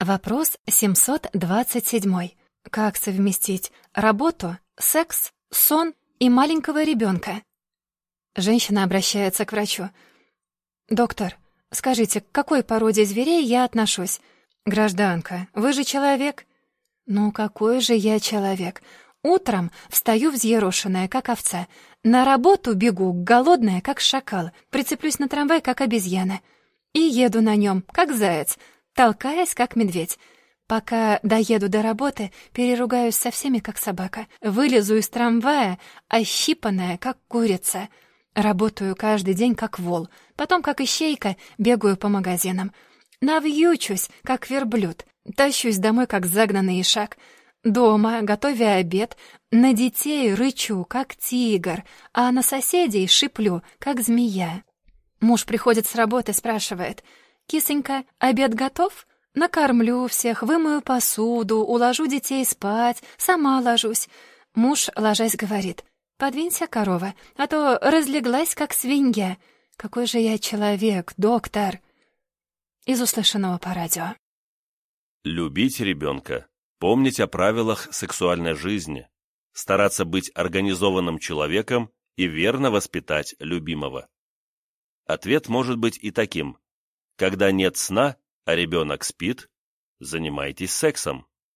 Вопрос 727. Как совместить работу, секс, сон и маленького ребенка? Женщина обращается к врачу. «Доктор, скажите, к какой породе зверей я отношусь?» «Гражданка, вы же человек?» «Ну, какой же я человек? Утром встаю взъерошенная, как овца. На работу бегу, голодная, как шакал. Прицеплюсь на трамвай, как обезьяна. И еду на нем, как заяц толкаясь, как медведь. Пока доеду до работы, переругаюсь со всеми, как собака. Вылезу из трамвая, ощипанная, как курица. Работаю каждый день, как вол. Потом, как ищейка, бегаю по магазинам. Навьючусь, как верблюд. Тащусь домой, как загнанный ишак. Дома, готовя обед, на детей рычу, как тигр, а на соседей шиплю, как змея. Муж приходит с работы, спрашивает — «Кисонька, обед готов? Накормлю всех, вымою посуду, уложу детей спать, сама ложусь». Муж, ложась, говорит, «Подвинься, корова, а то разлеглась, как свинья. Какой же я человек, доктор!» Из услышанного по радио. Любить ребенка, помнить о правилах сексуальной жизни, стараться быть организованным человеком и верно воспитать любимого. Ответ может быть и таким. Когда нет сна, а ребенок спит, занимайтесь сексом.